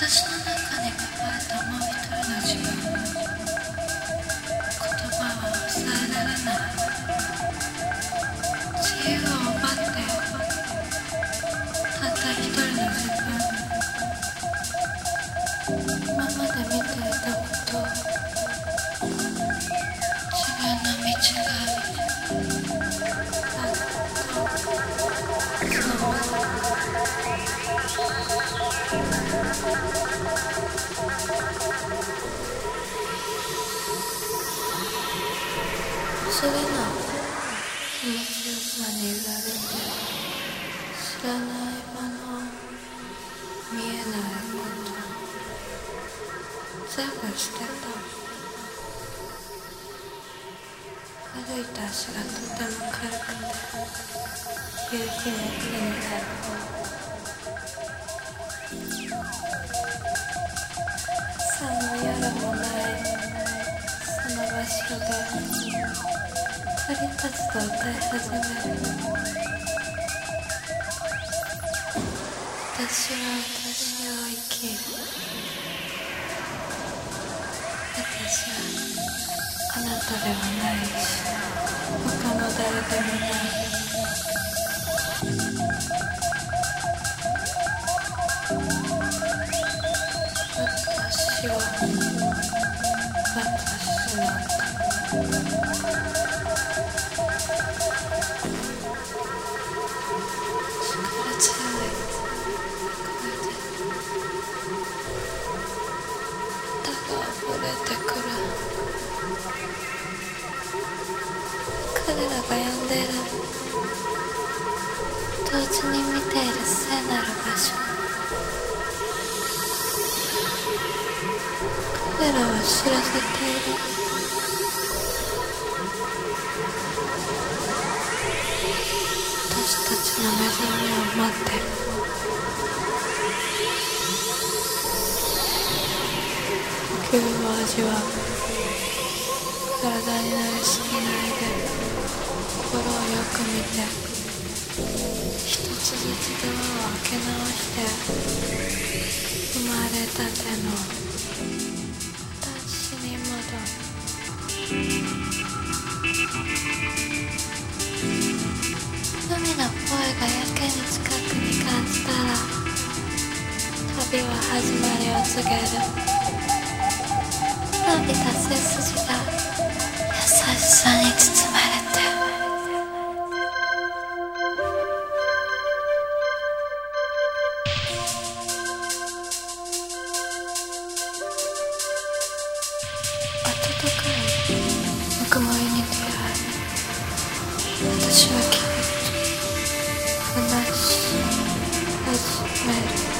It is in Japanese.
私の中で抱えたもう一人の自分言葉は抑えられない自由を奪ってたった一人の自分。今まで不思議な気持ちよさに揺られて知らないもの見えないこと全部捨てた歩いた足がとても軽くて夕日も手になる朝も夜もないその場所で鳥たちと歌い始める私は私を生きる私は。あなたではないし他の誰でもない私は私なんだ彼らが呼んでいる。同時に見ている。聖なる。場所彼らは知らせている。私たちの目覚めを待ってる。呼吸を味わう体に慣れすぎないで心をよく見て一つずつドアを開け直して生まれたての私に戻る。海の声がやけに近くに感じたら旅は始まりを告げる。unless it's meant.